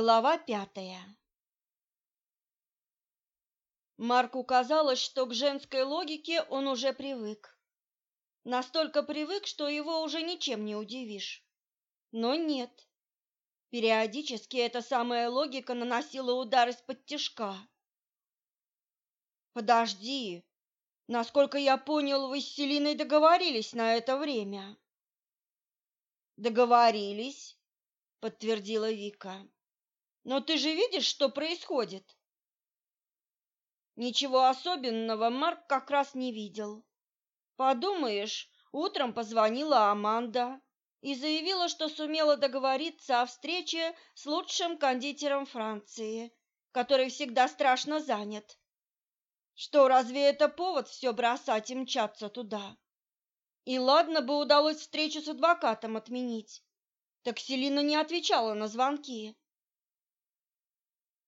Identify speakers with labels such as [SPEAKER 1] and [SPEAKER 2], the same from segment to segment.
[SPEAKER 1] Глава пятая Марку казалось, что к женской логике он уже привык. Настолько привык, что его уже ничем не удивишь. Но нет. Периодически эта самая логика наносила удар из-под тишка. «Подожди! Насколько я понял, вы с Селиной договорились на это время?» «Договорились», — подтвердила Вика. Но ты же видишь, что происходит? Ничего особенного Марк как раз не видел. Подумаешь, утром позвонила Аманда и заявила, что сумела договориться о встрече с лучшим кондитером Франции, который всегда страшно занят. Что, разве это повод все бросать и мчаться туда? И ладно бы удалось встречу с адвокатом отменить. Так Селина не отвечала на звонки.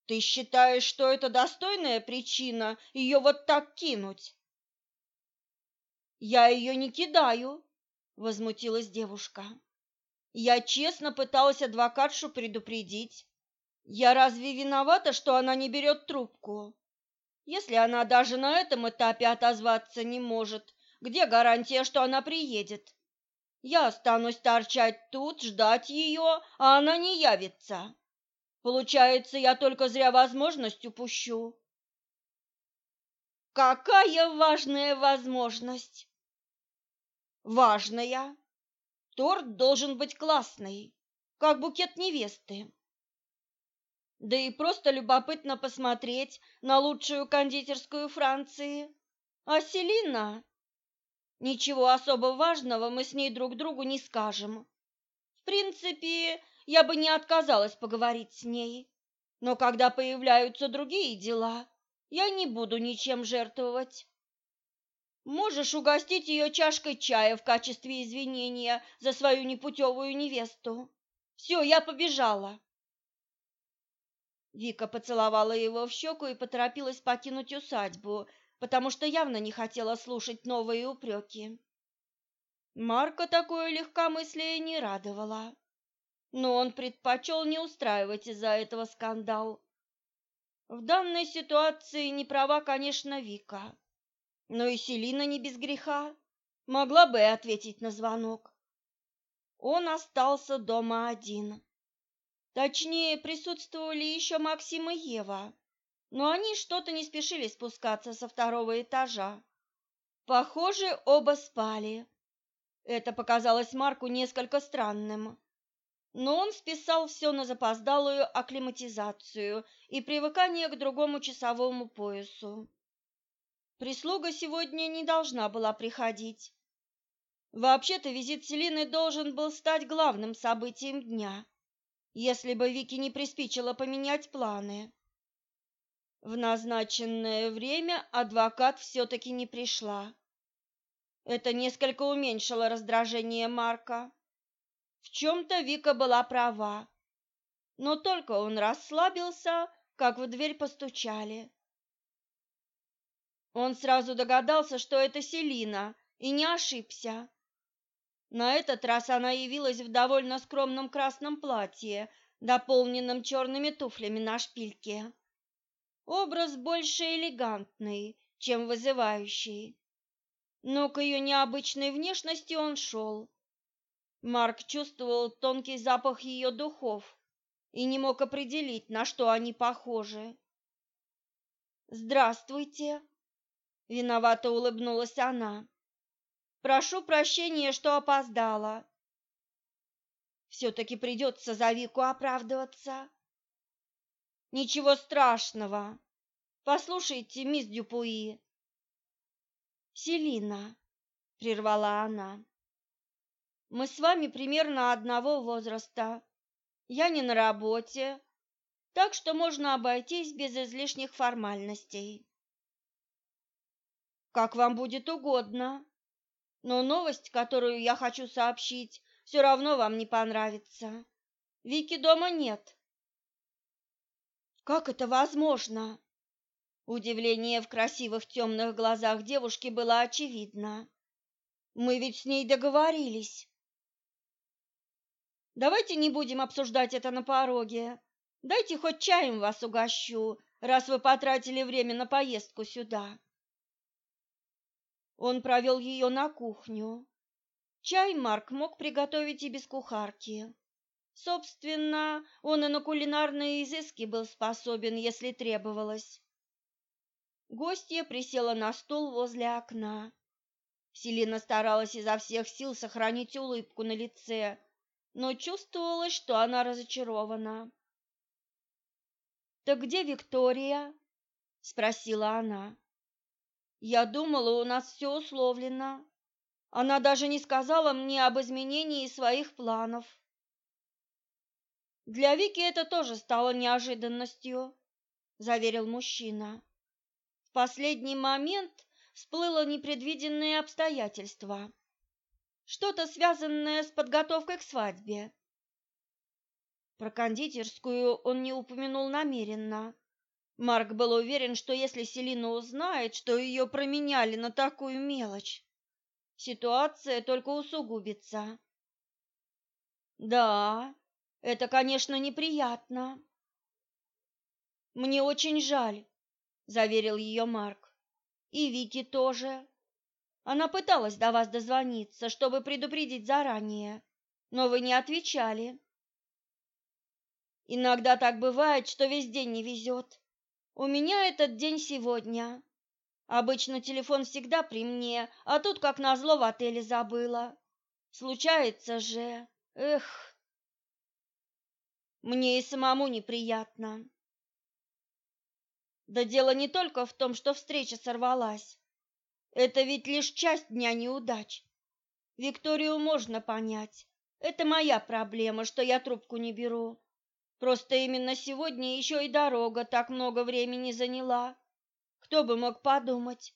[SPEAKER 1] Ты считаешь, что это достойная причина ее вот так кинуть? Я ее не кидаю, возмутилась девушка. Я честно пыталась адвокатшу предупредить. Я разве виновата, что она не берет трубку? Если она даже на этом этапе отозваться не может, где гарантия, что она приедет? Я останусь торчать тут, ждать ее, а она не явится. Получается, я только зря возможность упущу. Какая важная возможность! Важная. Торт должен быть классный, как букет невесты. Да и просто любопытно посмотреть на лучшую кондитерскую Франции. А Селина? Ничего особо важного мы с ней друг другу не скажем. В принципе, я бы не отказалась поговорить с ней. Но когда появляются другие дела, я не буду ничем жертвовать. Можешь угостить ее чашкой чая в качестве извинения за свою непутевую невесту. Все, я побежала. Вика поцеловала его в щеку и поторопилась покинуть усадьбу, потому что явно не хотела слушать новые упреки. Марка такое легкомыслие не радовало но он предпочел не устраивать из-за этого скандал. В данной ситуации не права, конечно, Вика, но и Селина не без греха, могла бы и ответить на звонок. Он остался дома один. Точнее, присутствовали еще Максим и Ева, но они что-то не спешили спускаться со второго этажа. Похоже, оба спали. Это показалось Марку несколько странным но он списал все на запоздалую акклиматизацию и привыкание к другому часовому поясу. Прислуга сегодня не должна была приходить. Вообще-то визит Селины должен был стать главным событием дня, если бы Вики не приспичило поменять планы. В назначенное время адвокат все-таки не пришла. Это несколько уменьшило раздражение Марка. В чем-то Вика была права. Но только он расслабился, как в дверь постучали. Он сразу догадался, что это Селина, и не ошибся. На этот раз она явилась в довольно скромном красном платье, дополненном черными туфлями на шпильке. Образ больше элегантный, чем вызывающий. Но к ее необычной внешности он шел. Марк чувствовал тонкий запах ее духов и не мог определить, на что они похожи. «Здравствуйте!» — виновато улыбнулась она. «Прошу прощения, что опоздала. Все-таки придется за Вику оправдываться». «Ничего страшного. Послушайте, мисс Дюпуи». «Селина», — прервала она. Мы с вами примерно одного возраста. Я не на работе, так что можно обойтись без излишних формальностей. Как вам будет угодно. Но новость, которую я хочу сообщить, все равно вам не понравится. Вики дома нет. Как это возможно? Удивление в красивых темных глазах девушки было очевидно. Мы ведь с ней договорились. Давайте не будем обсуждать это на пороге. Дайте хоть чаем вас угощу, раз вы потратили время на поездку сюда. Он провел ее на кухню. Чай Марк мог приготовить и без кухарки. Собственно, он и на кулинарные изыски был способен, если требовалось. Гостья присела на стул возле окна. Селина старалась изо всех сил сохранить улыбку на лице, но чувствовалось, что она разочарована. «Так где Виктория?» — спросила она. «Я думала, у нас все условлено. Она даже не сказала мне об изменении своих планов». Для Вики это тоже стало неожиданностью, заверил мужчина. В последний момент всплыло непредвиденное обстоятельство. Что-то связанное с подготовкой к свадьбе. Про кондитерскую он не упомянул намеренно. Марк был уверен, что если Селина узнает, что ее променяли на такую мелочь, ситуация только усугубится. Да, это, конечно, неприятно. Мне очень жаль, заверил ее Марк. И Вики тоже. Она пыталась до вас дозвониться, чтобы предупредить заранее, но вы не отвечали. Иногда так бывает, что весь день не везет. У меня этот день сегодня. Обычно телефон всегда при мне, а тут, как назло, в отеле забыла. Случается же. Эх. Мне и самому неприятно. Да дело не только в том, что встреча сорвалась. Это ведь лишь часть дня неудач. Викторию можно понять. Это моя проблема, что я трубку не беру. Просто именно сегодня еще и дорога так много времени заняла. Кто бы мог подумать?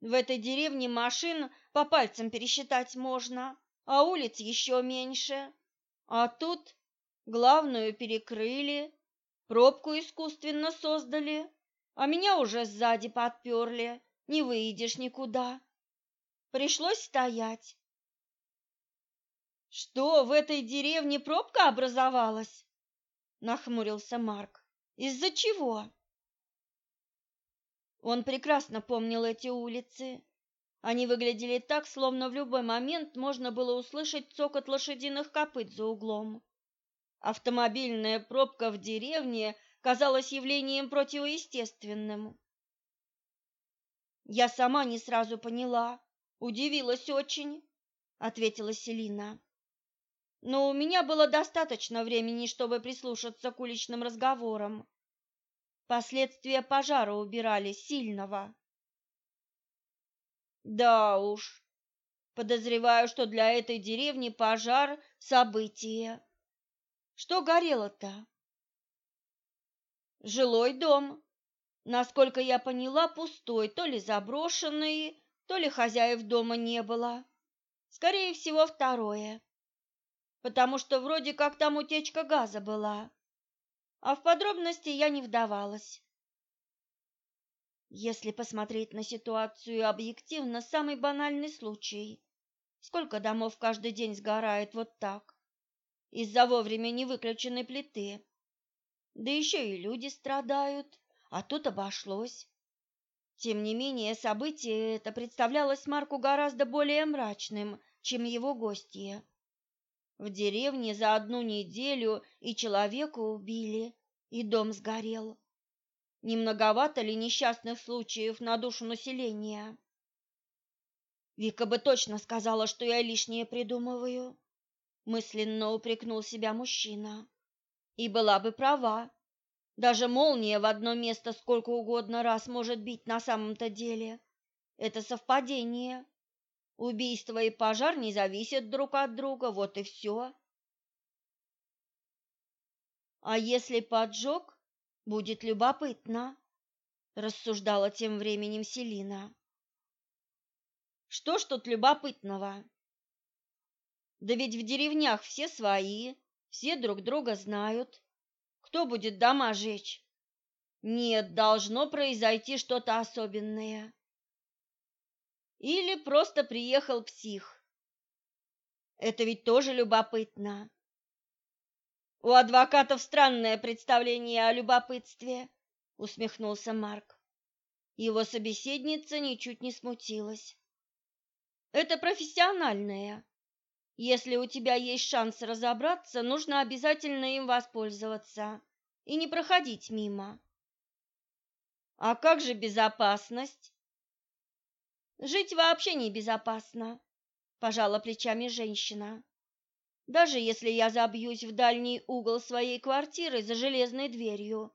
[SPEAKER 1] В этой деревне машин по пальцам пересчитать можно, а улиц еще меньше. А тут главную перекрыли, пробку искусственно создали, а меня уже сзади подперли, не выйдешь никуда. Пришлось стоять. Что, в этой деревне пробка образовалась? Нахмурился Марк. Из-за чего? Он прекрасно помнил эти улицы. Они выглядели так, словно в любой момент можно было услышать цокот лошадиных копыт за углом. Автомобильная пробка в деревне казалась явлением противоестественным. Я сама не сразу поняла, удивилась очень, ответила Селина. Но у меня было достаточно времени, чтобы прислушаться к уличным разговорам. Последствия пожара убирали сильного. Да уж. Подозреваю, что для этой деревни пожар событие. Что горело-то? Жилой дом. Насколько я поняла, пустой, то ли заброшенный, то ли хозяев дома не было. Скорее всего, второе. Потому что вроде как там утечка газа была. А в подробности я не вдавалась. Если посмотреть на ситуацию объективно, самый банальный случай. Сколько домов каждый день сгорает вот так? из-за вовремя не выключенной плиты. Да еще и люди страдают, а тут обошлось. Тем не менее, событие это представлялось Марку гораздо более мрачным, чем его гостья. В деревне за одну неделю и человека убили, и дом сгорел. Не многовато ли несчастных случаев на душу населения? Вика бы точно сказала, что я лишнее придумываю мысленно упрекнул себя мужчина. И была бы права. Даже молния в одно место сколько угодно раз может бить на самом-то деле. Это совпадение. Убийство и пожар не зависят друг от друга, вот и все. А если поджог, будет любопытно, рассуждала тем временем Селина. Что ж тут любопытного? Да ведь в деревнях все свои, все друг друга знают. Кто будет дома жечь? Нет, должно произойти что-то особенное. Или просто приехал псих. Это ведь тоже любопытно. У адвокатов странное представление о любопытстве, усмехнулся Марк. Его собеседница ничуть не смутилась. Это профессиональное. Если у тебя есть шанс разобраться, нужно обязательно им воспользоваться и не проходить мимо. А как же безопасность? Жить вообще не безопасно, пожала плечами женщина. Даже если я забьюсь в дальний угол своей квартиры за железной дверью,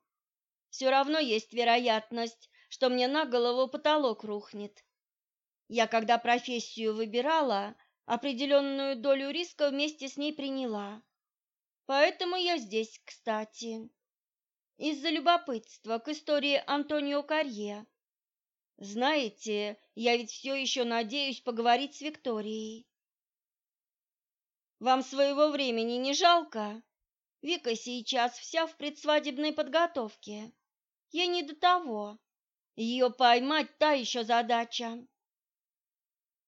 [SPEAKER 1] все равно есть вероятность, что мне на голову потолок рухнет. Я, когда профессию выбирала, определенную долю риска вместе с ней приняла. Поэтому я здесь, кстати. Из-за любопытства к истории Антонио Карье. Знаете, я ведь все еще надеюсь поговорить с Викторией. Вам своего времени не жалко? Вика сейчас вся в предсвадебной подготовке. Ей не до того. Ее поймать та еще задача.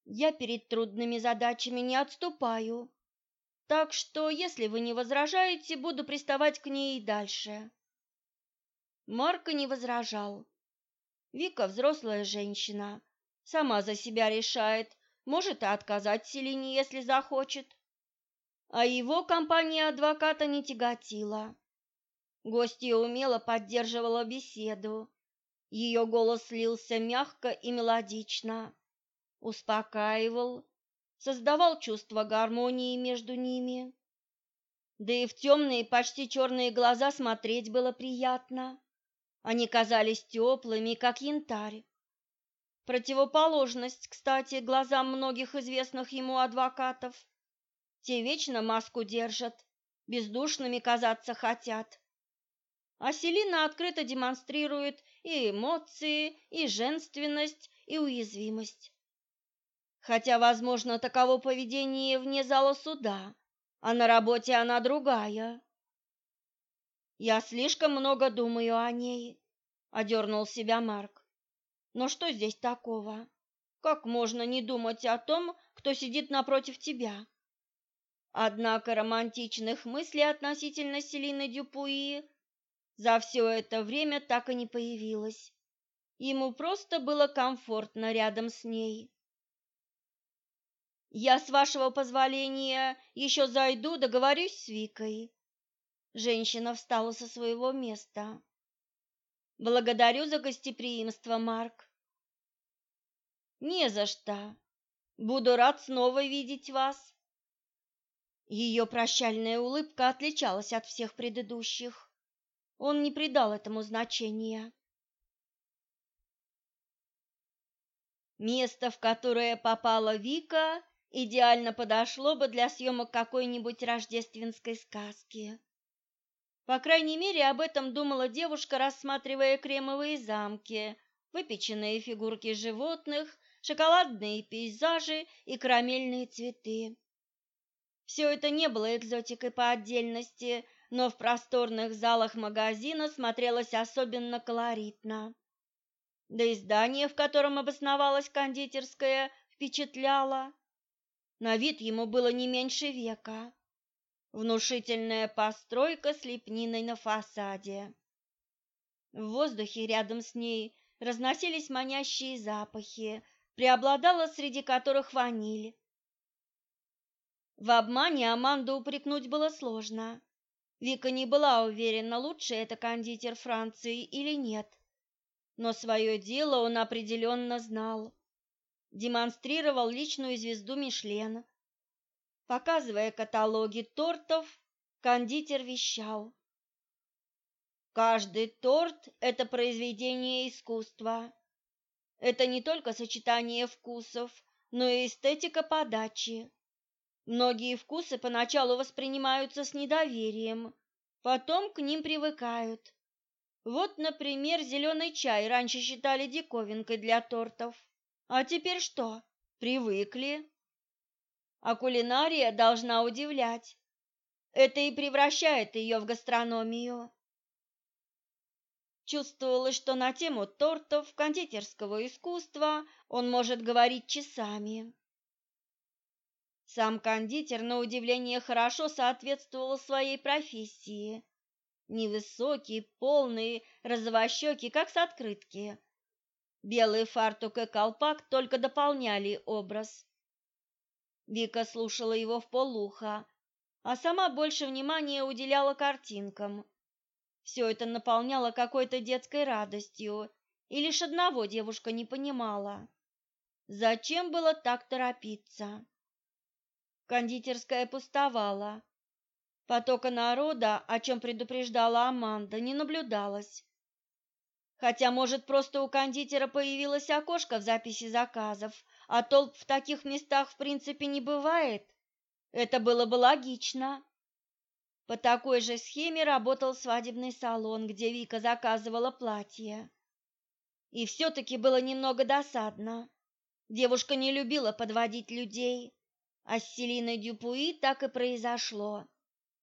[SPEAKER 1] Я перед трудными задачами не отступаю. Так что, если вы не возражаете, буду приставать к ней и дальше. Марко не возражал. Вика взрослая женщина, сама за себя решает, может и отказать Селине, если захочет. А его компания адвоката не тяготила. Гостья умело поддерживала беседу. Ее голос лился мягко и мелодично успокаивал, создавал чувство гармонии между ними. Да и в темные, почти черные глаза смотреть было приятно. Они казались теплыми, как янтарь. Противоположность, кстати, глазам многих известных ему адвокатов. Те вечно маску держат, бездушными казаться хотят. А Селина открыто демонстрирует и эмоции, и женственность, и уязвимость хотя, возможно, таково поведение вне зала суда, а на работе она другая. Я слишком много думаю о ней, одернул себя Марк. Но что здесь такого? Как можно не думать о том, кто сидит напротив тебя? Однако романтичных мыслей относительно Селины Дюпуи за все это время так и не появилось. Ему просто было комфортно рядом с ней. Я, с вашего позволения, еще зайду, договорюсь с Викой. Женщина встала со своего места. Благодарю за гостеприимство, Марк. Не за что. Буду рад снова видеть вас. Ее прощальная улыбка отличалась от всех предыдущих. Он не придал этому значения. Место, в которое попала Вика, идеально подошло бы для съемок какой-нибудь рождественской сказки. По крайней мере, об этом думала девушка, рассматривая кремовые замки, выпеченные фигурки животных, шоколадные пейзажи и карамельные цветы. Все это не было экзотикой по отдельности, но в просторных залах магазина смотрелось особенно колоритно. Да и здание, в котором обосновалась кондитерская, впечатляло. На вид ему было не меньше века. Внушительная постройка с лепниной на фасаде. В воздухе рядом с ней разносились манящие запахи, преобладала среди которых ваниль. В обмане Аманду упрекнуть было сложно. Вика не была уверена, лучше это кондитер Франции или нет. Но свое дело он определенно знал демонстрировал личную звезду Мишлен. Показывая каталоги тортов, кондитер вещал. Каждый торт – это произведение искусства. Это не только сочетание вкусов, но и эстетика подачи. Многие вкусы поначалу воспринимаются с недоверием, потом к ним привыкают. Вот, например, зеленый чай раньше считали диковинкой для тортов. А теперь что? Привыкли. А кулинария должна удивлять. Это и превращает ее в гастрономию. Чувствовалось, что на тему тортов, кондитерского искусства он может говорить часами. Сам кондитер, на удивление, хорошо соответствовал своей профессии. Невысокий, полный, розовощекий, как с открытки. Белый фартук и колпак только дополняли образ. Вика слушала его в полуха, а сама больше внимания уделяла картинкам. Все это наполняло какой-то детской радостью, и лишь одного девушка не понимала. Зачем было так торопиться? Кондитерская пустовала. Потока народа, о чем предупреждала Аманда, не наблюдалось. Хотя, может, просто у кондитера появилось окошко в записи заказов, а толп в таких местах в принципе не бывает. Это было бы логично. По такой же схеме работал свадебный салон, где Вика заказывала платье. И все-таки было немного досадно. Девушка не любила подводить людей, а с Селиной Дюпуи так и произошло.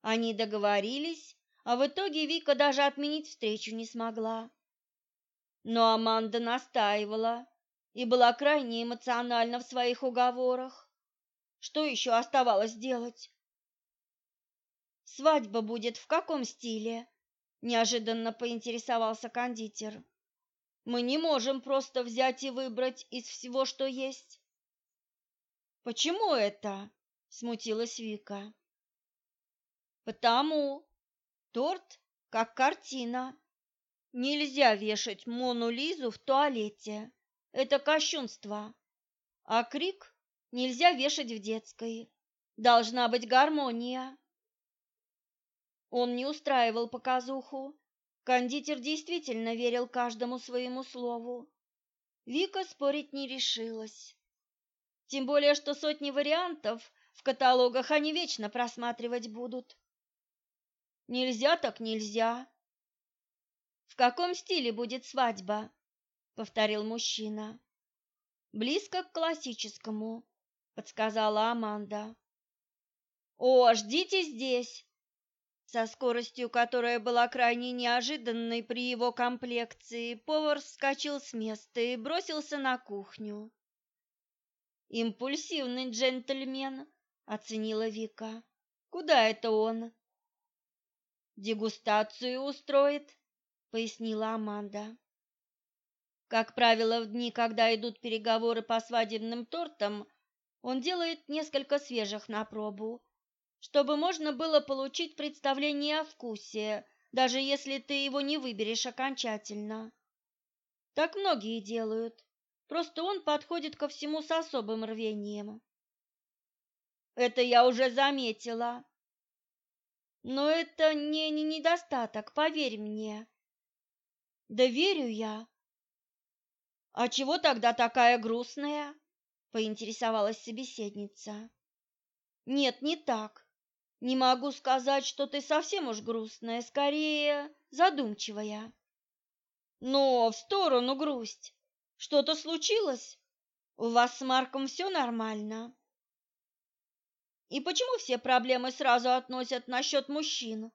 [SPEAKER 1] Они договорились, а в итоге Вика даже отменить встречу не смогла. Но Аманда настаивала и была крайне эмоциональна в своих уговорах. Что еще оставалось делать? Свадьба будет в каком стиле? Неожиданно поинтересовался кондитер. Мы не можем просто взять и выбрать из всего, что есть. Почему это? смутилась Вика. Потому торт как картина. Нельзя вешать Мону Лизу в туалете. Это кощунство. А крик нельзя вешать в детской. Должна быть гармония. Он не устраивал показуху. Кондитер действительно верил каждому своему слову. Вика спорить не решилась. Тем более, что сотни вариантов в каталогах они вечно просматривать будут. Нельзя так нельзя. В каком стиле будет свадьба? повторил мужчина. Близко к классическому, подсказала Аманда. О, ждите здесь. Со скоростью, которая была крайне неожиданной при его комплекции, повар вскочил с места и бросился на кухню. Импульсивный джентльмен, оценила Вика. Куда это он? Дегустацию устроит, пояснила Аманда. Как правило, в дни, когда идут переговоры по свадебным тортам, он делает несколько свежих на пробу, чтобы можно было получить представление о вкусе, даже если ты его не выберешь окончательно. Так многие делают. Просто он подходит ко всему с особым рвением. Это я уже заметила. Но это не, не недостаток, поверь мне. Да верю я. А чего тогда такая грустная? поинтересовалась собеседница. Нет, не так. Не могу сказать, что ты совсем уж грустная, скорее задумчивая. Но в сторону грусть. Что-то случилось? У вас с Марком все нормально? И почему все проблемы сразу относят насчет мужчин?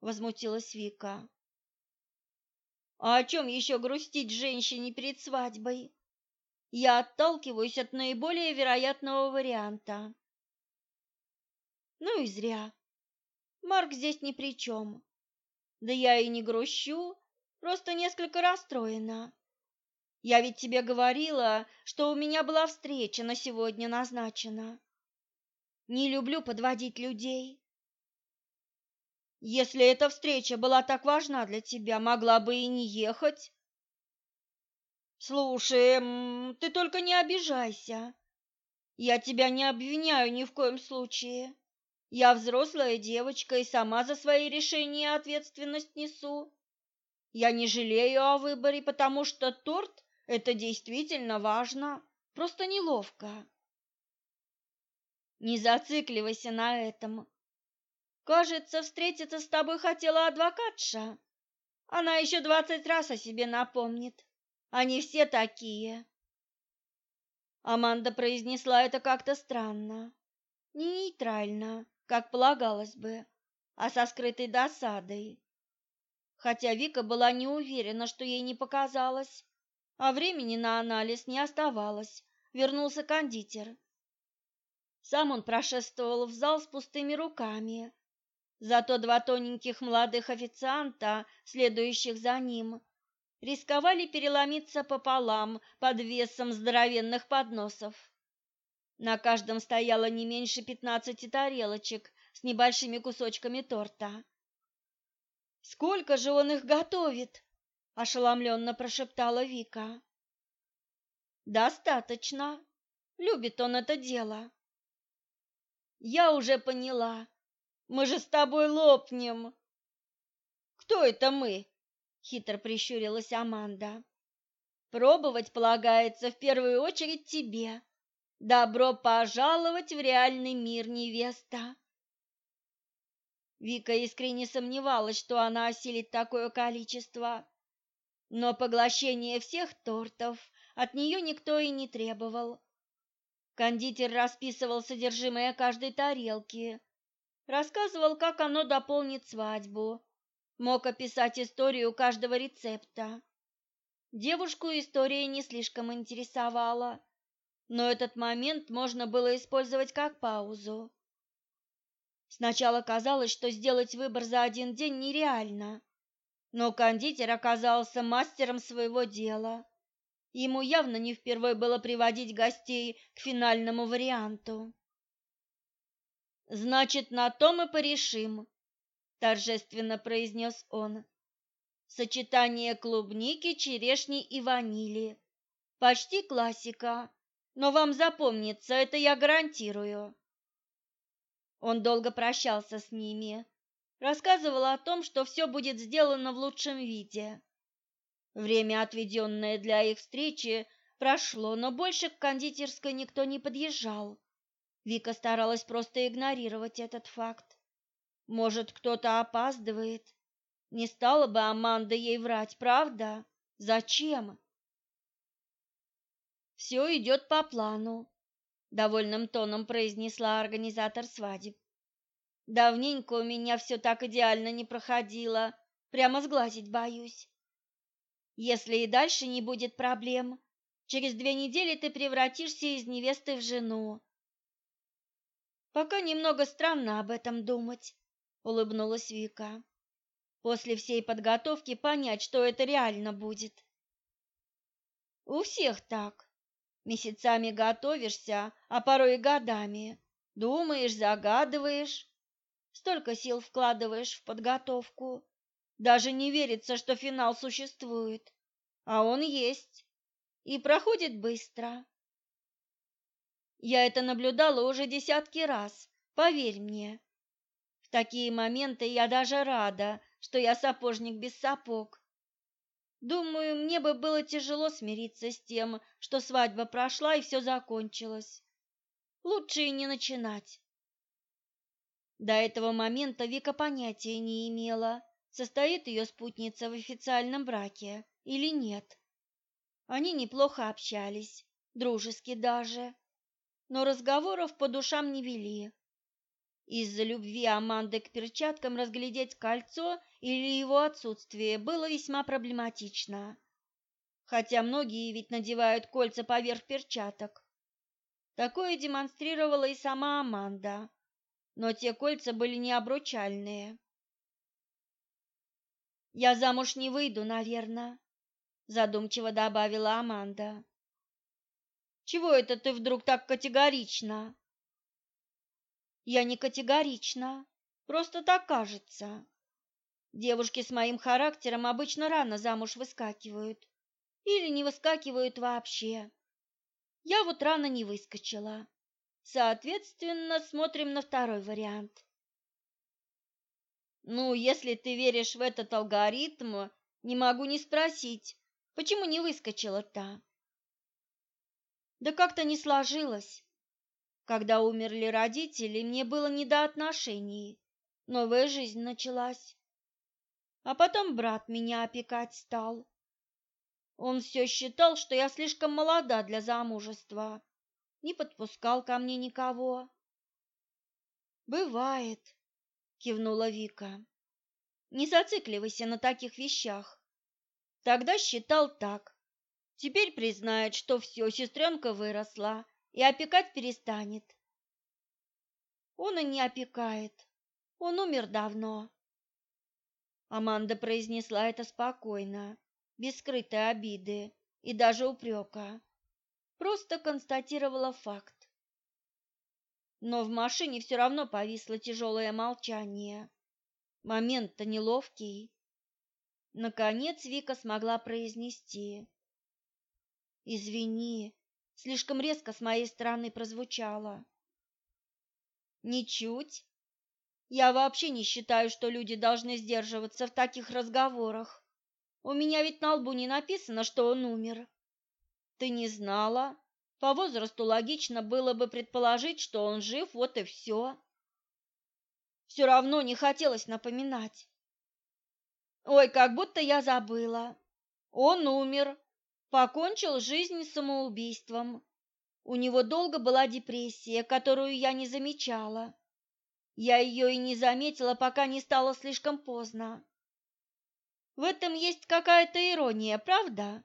[SPEAKER 1] Возмутилась Вика. А о чем еще грустить женщине перед свадьбой? Я отталкиваюсь от наиболее вероятного варианта. Ну и зря. Марк здесь ни при чем. Да я и не грущу, просто несколько расстроена. Я ведь тебе говорила, что у меня была встреча на сегодня назначена. Не люблю подводить людей. Если эта встреча была так важна для тебя, могла бы и не ехать. Слушай, ты только не обижайся. Я тебя не обвиняю ни в коем случае. Я взрослая девочка и сама за свои решения ответственность несу. Я не жалею о выборе, потому что торт – это действительно важно, просто неловко. Не зацикливайся на этом. Кажется, встретиться с тобой хотела адвокатша. Она еще двадцать раз о себе напомнит. Они все такие. Аманда произнесла это как-то странно, не нейтрально, как полагалось бы, а со скрытой досадой. Хотя Вика была не уверена, что ей не показалось, а времени на анализ не оставалось. Вернулся кондитер. Сам он прошествовал в зал с пустыми руками. Зато два тоненьких молодых официанта, следующих за ним, рисковали переломиться пополам под весом здоровенных подносов. На каждом стояло не меньше пятнадцати тарелочек с небольшими кусочками торта. «Сколько же он их готовит?» – ошеломленно прошептала Вика. «Достаточно. Любит он это дело». «Я уже поняла. Мы же с тобой лопнем». «Кто это мы?» – хитро прищурилась Аманда. «Пробовать полагается в первую очередь тебе», Добро пожаловать в реальный мир, невеста. Вика искренне сомневалась, что она осилит такое количество, но поглощение всех тортов от нее никто и не требовал. Кондитер расписывал содержимое каждой тарелки, рассказывал, как оно дополнит свадьбу, мог описать историю каждого рецепта. Девушку история не слишком интересовала но этот момент можно было использовать как паузу. Сначала казалось, что сделать выбор за один день нереально, но кондитер оказался мастером своего дела. Ему явно не впервые было приводить гостей к финальному варианту. «Значит, на то мы порешим», – торжественно произнес он. «Сочетание клубники, черешни и ванили. Почти классика, но вам запомнится, это я гарантирую. Он долго прощался с ними, рассказывал о том, что все будет сделано в лучшем виде. Время, отведенное для их встречи, прошло, но больше к кондитерской никто не подъезжал. Вика старалась просто игнорировать этот факт. Может, кто-то опаздывает? Не стала бы Аманда ей врать, правда? Зачем? «Все идет по плану», — довольным тоном произнесла организатор свадеб. «Давненько у меня все так идеально не проходило, прямо сглазить боюсь. Если и дальше не будет проблем, через две недели ты превратишься из невесты в жену». «Пока немного странно об этом думать», — улыбнулась Вика. «После всей подготовки понять, что это реально будет». «У всех так», Месяцами готовишься, а порой и годами. Думаешь, загадываешь. Столько сил вкладываешь в подготовку. Даже не верится, что финал существует. А он есть. И проходит быстро. Я это наблюдала уже десятки раз, поверь мне. В такие моменты я даже рада, что я сапожник без сапог. Думаю, мне бы было тяжело смириться с тем, что свадьба прошла и все закончилось. Лучше и не начинать. До этого момента Вика понятия не имела, состоит ее спутница в официальном браке или нет. Они неплохо общались, дружески даже, но разговоров по душам не вели. Из-за любви Аманды к перчаткам разглядеть кольцо или его отсутствие было весьма проблематично. Хотя многие ведь надевают кольца поверх перчаток. Такое демонстрировала и сама Аманда, но те кольца были не обручальные. «Я замуж не выйду, наверное», — задумчиво добавила Аманда. «Чего это ты вдруг так категорично?» Я не категорична, просто так кажется. Девушки с моим характером обычно рано замуж выскакивают или не выскакивают вообще. Я вот рано не выскочила. Соответственно, смотрим на второй вариант. Ну, если ты веришь в этот алгоритм, не могу не спросить, почему не выскочила-то? Да как-то не сложилось. Когда умерли родители, мне было не до отношений. Новая жизнь началась. А потом брат меня опекать стал. Он все считал, что я слишком молода для замужества. Не подпускал ко мне никого. Бывает, кивнула Вика. Не зацикливайся на таких вещах. Тогда считал так. Теперь признает, что все, сестренка выросла и опекать перестанет. он и не опекает. Он умер давно. Аманда произнесла это спокойно, без скрытой обиды и даже упрека. Просто констатировала факт. Но в машине все равно повисло тяжелое молчание. Момент-то неловкий. Наконец Вика смогла произнести. «Извини, слишком резко с моей стороны прозвучало». «Ничуть. Я вообще не считаю, что люди должны сдерживаться в таких разговорах. У меня ведь на лбу не написано, что он умер. Ты не знала? По возрасту логично было бы предположить, что он жив, вот и все. Все равно не хотелось напоминать. Ой, как будто я забыла. Он умер, покончил жизнь самоубийством. У него долго была депрессия, которую я не замечала. Я ее и не заметила, пока не стало слишком поздно. В этом есть какая-то ирония, правда?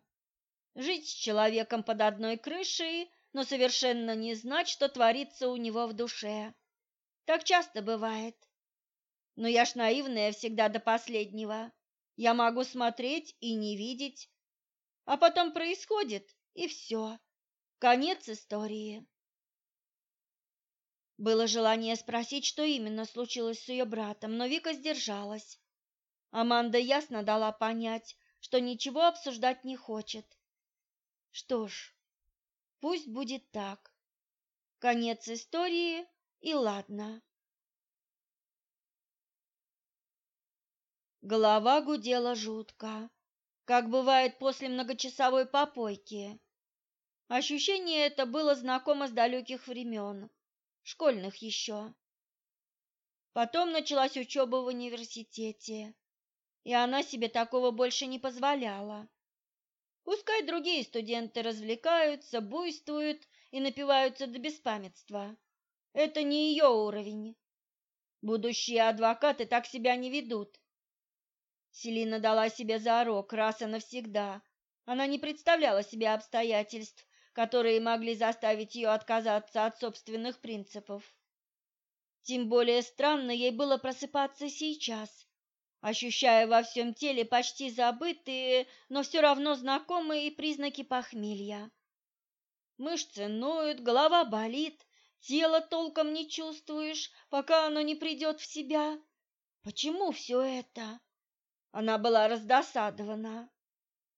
[SPEAKER 1] Жить с человеком под одной крышей, но совершенно не знать, что творится у него в душе. Так часто бывает. Но я ж наивная всегда до последнего. Я могу смотреть и не видеть. А потом происходит, и все. Конец истории. Было желание спросить, что именно случилось с ее братом, но Вика сдержалась. Аманда ясно дала понять, что ничего обсуждать не хочет. Что ж, пусть будет так. Конец истории и ладно. Голова гудела жутко, как бывает после многочасовой попойки. Ощущение это было знакомо с далеких времен, школьных еще. Потом началась учеба в университете, и она себе такого больше не позволяла. Пускай другие студенты развлекаются, буйствуют и напиваются до беспамятства. Это не ее уровень. Будущие адвокаты так себя не ведут. Селина дала себе зарок раз и навсегда. Она не представляла себе обстоятельств, которые могли заставить ее отказаться от собственных принципов. Тем более странно ей было просыпаться сейчас, ощущая во всем теле почти забытые, но все равно знакомые признаки похмелья. Мышцы ноют, голова болит, тело толком не чувствуешь, пока оно не придет в себя. Почему все это? Она была раздосадована.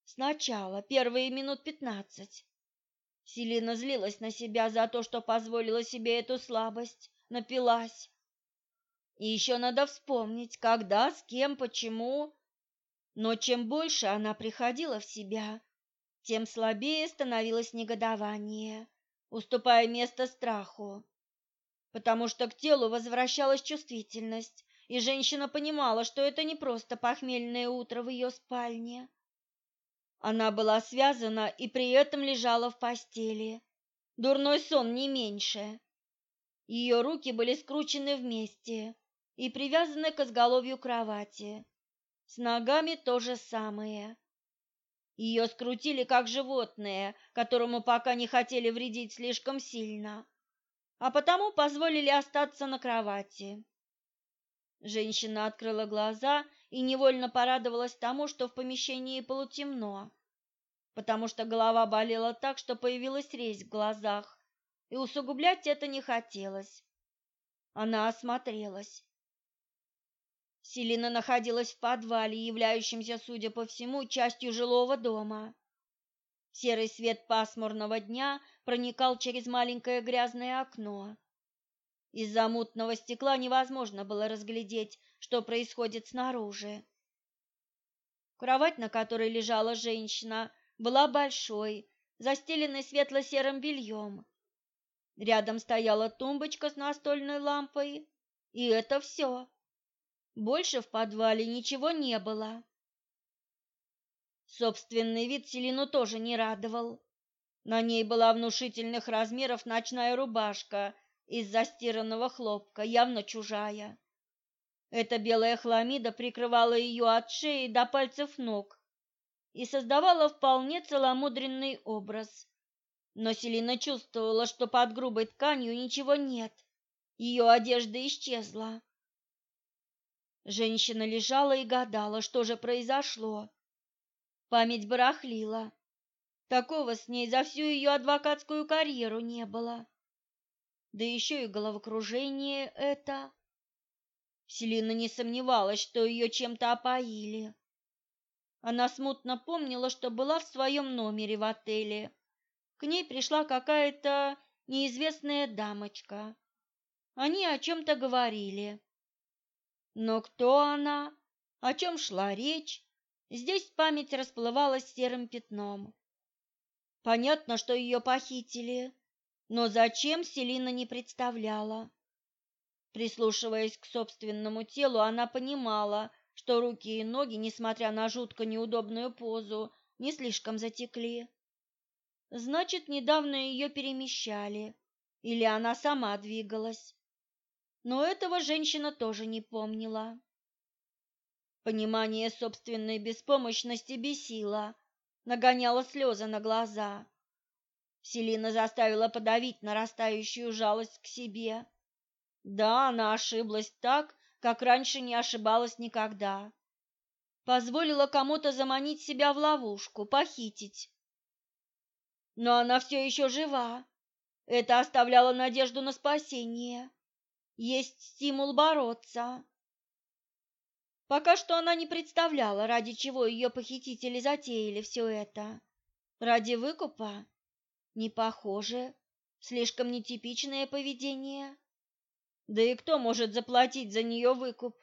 [SPEAKER 1] Сначала, первые минут пятнадцать. Селина злилась на себя за то, что позволила себе эту слабость, напилась. И еще надо вспомнить, когда, с кем, почему. Но чем больше она приходила в себя, тем слабее становилось негодование, уступая место страху. Потому что к телу возвращалась чувствительность, и женщина понимала, что это не просто похмельное утро в ее спальне. Она была связана и при этом лежала в постели. Дурной сон не меньше. Ее руки были скручены вместе и привязаны к изголовью кровати. С ногами то же самое. Ее скрутили как животное, которому пока не хотели вредить слишком сильно, а потому позволили остаться на кровати. Женщина открыла глаза и невольно порадовалась тому, что в помещении полутемно, потому что голова болела так, что появилась резь в глазах, и усугублять это не хотелось. Она осмотрелась. Селина находилась в подвале, являющемся, судя по всему, частью жилого дома. Серый свет пасмурного дня проникал через маленькое грязное окно. Из-за мутного стекла невозможно было разглядеть, что происходит снаружи. Кровать, на которой лежала женщина, была большой, застеленной светло-серым бельем. Рядом стояла тумбочка с настольной лампой, и это все. Больше в подвале ничего не было. Собственный вид Селину тоже не радовал. На ней была внушительных размеров ночная рубашка из застиранного хлопка, явно чужая. Эта белая хламида прикрывала ее от шеи до пальцев ног и создавала вполне целомудренный образ. Но Селина чувствовала, что под грубой тканью ничего нет, Ее одежда исчезла. Женщина лежала и гадала, что же произошло. Память барахлила. Такого с ней за всю ее адвокатскую карьеру не было. Да еще и головокружение это. Селина не сомневалась, что ее чем-то опоили. Она смутно помнила, что была в своем номере в отеле. К ней пришла какая-то неизвестная дамочка. Они о чем-то говорили. Но кто она, о чем шла речь, здесь память расплывалась серым пятном. Понятно, что ее похитили, но зачем Селина не представляла. Прислушиваясь к собственному телу, она понимала, что руки и ноги, несмотря на жутко неудобную позу, не слишком затекли. Значит, недавно ее перемещали, или она сама двигалась. Но этого женщина тоже не помнила. Понимание собственной беспомощности бесило, нагоняло слезы на глаза. Селина заставила подавить нарастающую жалость к себе да, она ошиблась так, как раньше не ошибалась никогда. Позволила кому-то заманить себя в ловушку, похитить. Но она все еще жива. Это оставляло надежду на спасение. Есть стимул бороться. Пока что она не представляла, ради чего ее похитители затеяли все это. Ради выкупа? Не похоже. Слишком нетипичное поведение. Да и кто может заплатить за нее выкуп?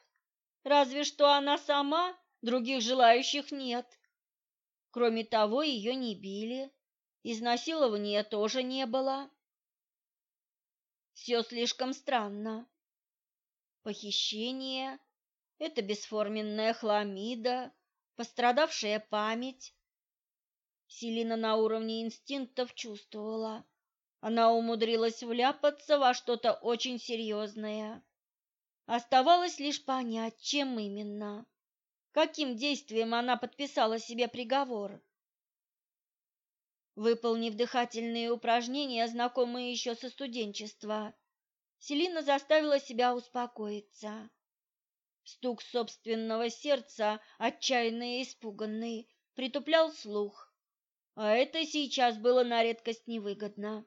[SPEAKER 1] Разве что она сама, других желающих нет. Кроме того, ее не били, изнасилования тоже не было. Все слишком странно. Похищение — это бесформенная хламида, пострадавшая память. Селина на уровне инстинктов чувствовала, она умудрилась вляпаться во что-то очень серьезное. Оставалось лишь понять, чем именно. Каким действием она подписала себе приговор? Выполнив дыхательные упражнения, знакомые еще со студенчества, Селина заставила себя успокоиться. Стук собственного сердца, отчаянный и испуганный, притуплял слух, а это сейчас было на редкость невыгодно.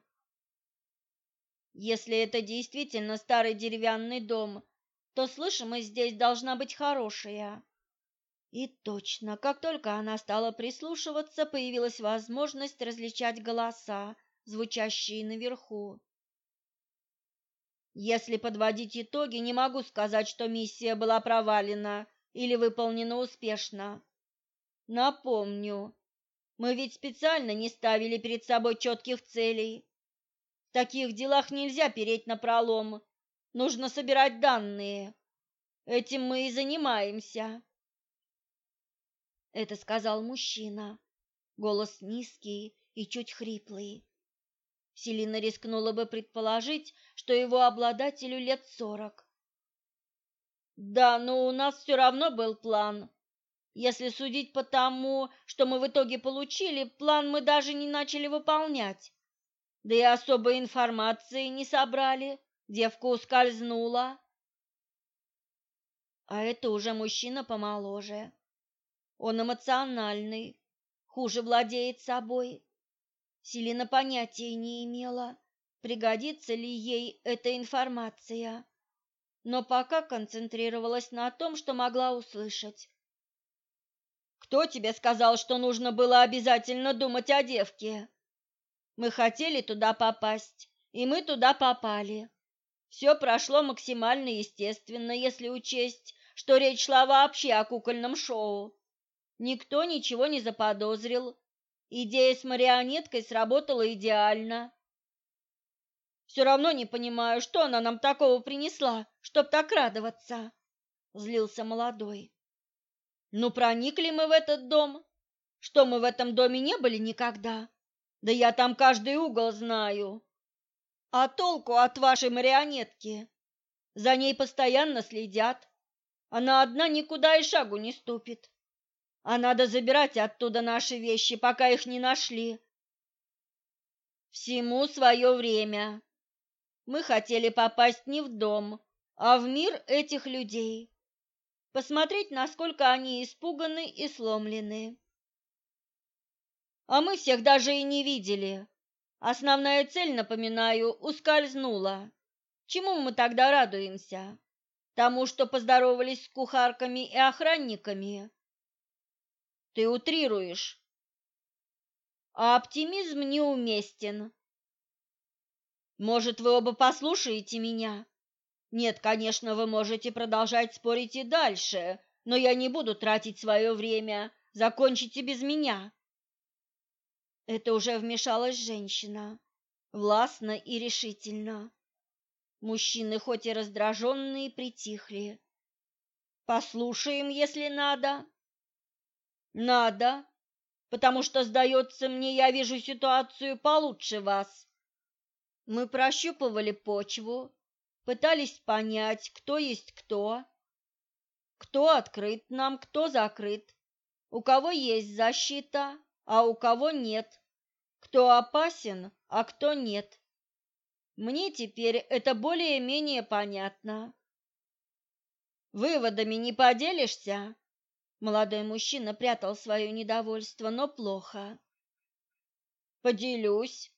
[SPEAKER 1] Если это действительно старый деревянный дом, то слышимость здесь должна быть хорошая. И точно, как только она стала прислушиваться, появилась возможность различать голоса, звучащие наверху. Если подводить итоги, не могу сказать, что миссия была провалена или выполнена успешно. Напомню, мы ведь специально не ставили перед собой четких целей, в таких делах нельзя переть на пролом. Нужно собирать данные. Этим мы и занимаемся. Это сказал мужчина. Голос низкий и чуть хриплый. Селина рискнула бы предположить, что его обладателю лет сорок. Да, но у нас все равно был план. Если судить по тому, что мы в итоге получили, план мы даже не начали выполнять. Да и особой информации не собрали. Девка ускользнула. А это уже мужчина помоложе. Он эмоциональный, хуже владеет собой. Селина понятия не имела, пригодится ли ей эта информация, но пока концентрировалась на том, что могла услышать. «Кто тебе сказал, что нужно было обязательно думать о девке?» Мы хотели туда попасть, и мы туда попали. Все прошло максимально естественно, если учесть, что речь шла вообще о кукольном шоу. Никто ничего не заподозрил. Идея с марионеткой сработала идеально. Все равно не понимаю, что она нам такого принесла, чтоб так радоваться, злился молодой. Ну проникли мы в этот дом. Что мы в этом доме не были никогда? Да я там каждый угол знаю. А толку от вашей марионетки? За ней постоянно следят. Она одна никуда и шагу не ступит. А надо забирать оттуда наши вещи, пока их не нашли. Всему свое время. Мы хотели попасть не в дом, а в мир этих людей. Посмотреть, насколько они испуганы и сломлены. А мы всех даже и не видели. Основная цель, напоминаю, ускользнула. Чему мы тогда радуемся? Тому, что поздоровались с кухарками и охранниками? Ты утрируешь. А оптимизм неуместен. Может, вы оба послушаете меня? Нет, конечно, вы можете продолжать спорить и дальше, но я не буду тратить свое время. Закончите без меня. Это уже вмешалась женщина, властно и решительно. Мужчины, хоть и раздраженные, притихли. Послушаем, если надо. Надо, потому что, сдается мне, я вижу ситуацию получше вас. Мы прощупывали почву, пытались понять, кто есть кто, кто открыт нам, кто закрыт, у кого есть защита, а у кого нет, кто опасен, а кто нет. Мне теперь это более-менее понятно. Выводами не поделишься? Молодой мужчина прятал свое недовольство, но плохо. Поделюсь.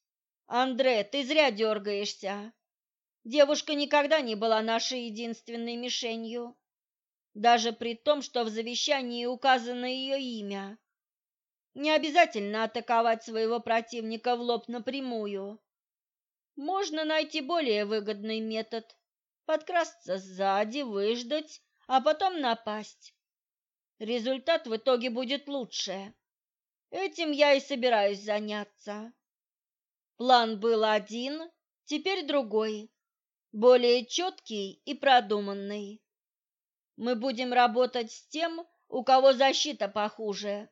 [SPEAKER 1] Андре, ты зря дергаешься. Девушка никогда не была нашей единственной мишенью, даже при том, что в завещании указано ее имя. Не обязательно атаковать своего противника в лоб напрямую. Можно найти более выгодный метод – подкрасться сзади, выждать, а потом напасть. Результат в итоге будет лучше. Этим я и собираюсь заняться. План был один, теперь другой, более четкий и продуманный. Мы будем работать с тем, у кого защита похуже,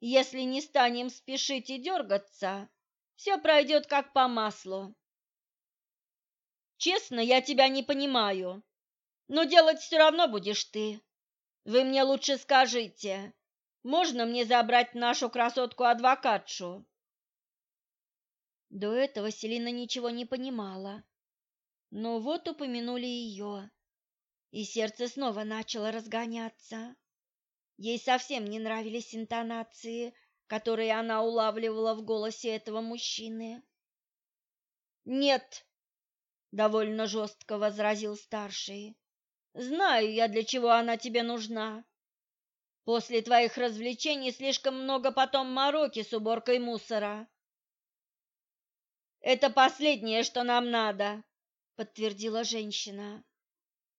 [SPEAKER 1] если не станем спешить и дергаться, все пройдет как по маслу. Честно, я тебя не понимаю, но делать все равно будешь ты. Вы мне лучше скажите, можно мне забрать нашу красотку-адвокатшу? До этого Селина ничего не понимала, но вот упомянули ее, и сердце снова начало разгоняться. Ей совсем не нравились интонации, которые она улавливала в голосе этого мужчины. «Нет», — довольно жестко возразил старший, — «знаю я, для чего она тебе нужна. После твоих развлечений слишком много потом мороки с уборкой мусора». «Это последнее, что нам надо», — подтвердила женщина.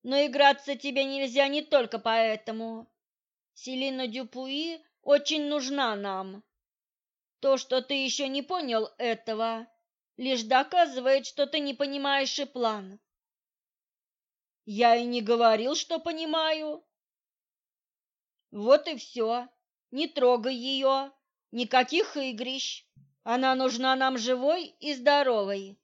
[SPEAKER 1] «Но играться тебе нельзя не только поэтому. Селина Дюпуи очень нужна нам. То, что ты еще не понял этого, лишь доказывает, что ты не понимаешь и план. Я и не говорил, что понимаю. Вот и все. Не трогай ее. Никаких игрищ. Она нужна нам живой и здоровой.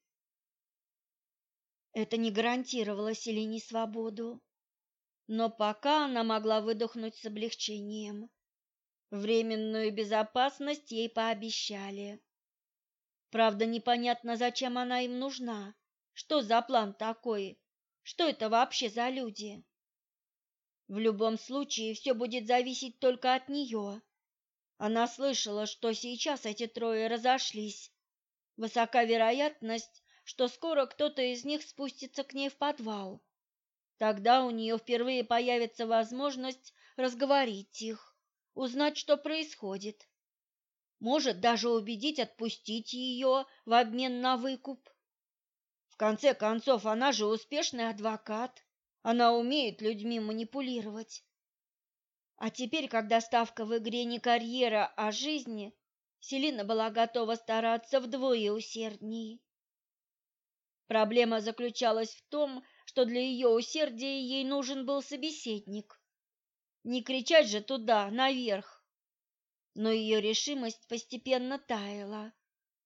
[SPEAKER 1] Это не гарантировало Селине свободу но пока она могла выдохнуть с облегчением. Временную безопасность ей пообещали. Правда, непонятно, зачем она им нужна. Что за план такой? Что это вообще за люди? В любом случае, все будет зависеть только от нее. Она слышала, что сейчас эти трое разошлись. Высока вероятность, что скоро кто-то из них спустится к ней в подвал. Тогда у нее впервые появится возможность разговорить их, узнать, что происходит. Может, даже убедить отпустить ее в обмен на выкуп. В конце концов, она же успешный адвокат. Она умеет людьми манипулировать. А теперь, когда ставка в игре не карьера, а жизни, Селина была готова стараться вдвое усердней. Проблема заключалась в том, что для ее усердия ей нужен был собеседник. Не кричать же туда, наверх. Но ее решимость постепенно таяла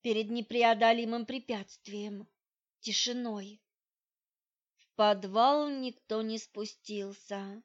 [SPEAKER 1] перед непреодолимым препятствием тишиной. В подвал никто не спустился.